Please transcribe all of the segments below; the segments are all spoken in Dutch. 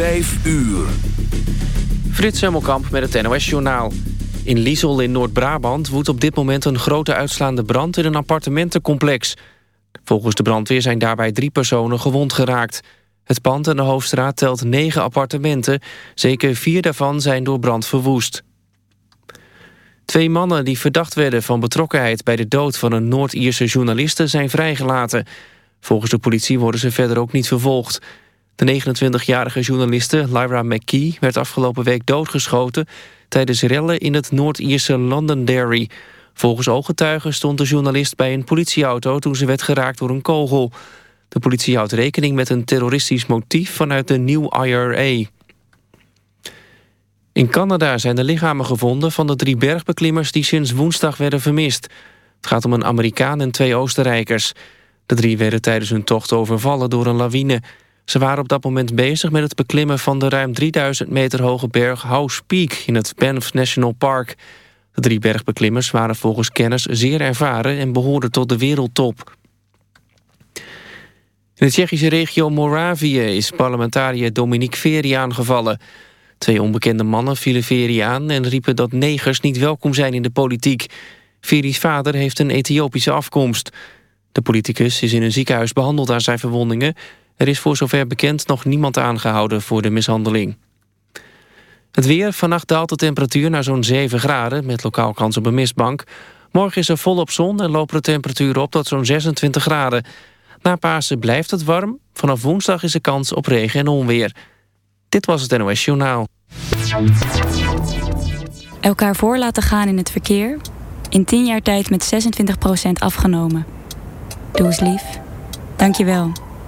5 uur. Frits Hemmelkamp met het NOS-journaal. In Liesel in Noord-Brabant woedt op dit moment een grote uitslaande brand in een appartementencomplex. Volgens de brandweer zijn daarbij drie personen gewond geraakt. Het pand en de hoofdstraat telt negen appartementen. Zeker vier daarvan zijn door brand verwoest. Twee mannen die verdacht werden van betrokkenheid bij de dood van een Noord-Ierse journaliste zijn vrijgelaten. Volgens de politie worden ze verder ook niet vervolgd. De 29-jarige journaliste Lyra McKee werd afgelopen week doodgeschoten... tijdens rellen in het Noord-Ierse Londonderry. Volgens ooggetuigen stond de journalist bij een politieauto... toen ze werd geraakt door een kogel. De politie houdt rekening met een terroristisch motief vanuit de New IRA. In Canada zijn de lichamen gevonden van de drie bergbeklimmers... die sinds woensdag werden vermist. Het gaat om een Amerikaan en twee Oostenrijkers. De drie werden tijdens hun tocht overvallen door een lawine... Ze waren op dat moment bezig met het beklimmen van de ruim 3000 meter hoge berg House Peak in het Banff National Park. De drie bergbeklimmers waren volgens kennis zeer ervaren en behoorden tot de wereldtop. In de Tsjechische regio Moravië is parlementariër Dominique Veri aangevallen. Twee onbekende mannen vielen Veri aan en riepen dat negers niet welkom zijn in de politiek. Veri's vader heeft een Ethiopische afkomst. De politicus is in een ziekenhuis behandeld aan zijn verwondingen... Er is voor zover bekend nog niemand aangehouden voor de mishandeling. Het weer. Vannacht daalt de temperatuur naar zo'n 7 graden... met lokaal kans op een mistbank. Morgen is er volop zon en lopen de temperaturen op tot zo'n 26 graden. Na Pasen blijft het warm. Vanaf woensdag is er kans op regen en onweer. Dit was het NOS Journaal. Elkaar voor laten gaan in het verkeer... in 10 jaar tijd met 26% afgenomen. Doe eens lief. Dank je wel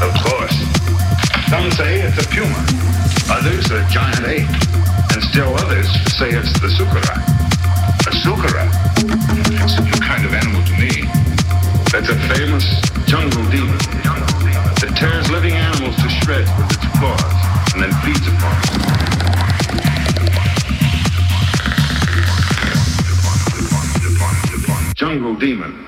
of course. Some say it's a puma, others a giant ape, and still others say it's the sukara. A sukara? It's a new kind of animal to me. That's a famous jungle demon that tears living animals to shreds with its claws and then feeds upon them. Jungle demon.